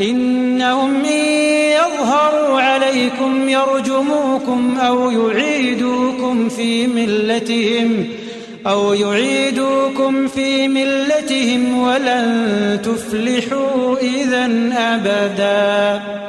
إنهم إن يظهروا عليكم يرجموكم أو يعيدوكم في ملتهم أو يعيدوكم في ملتهم ولن تفلحوا إذا أبداً.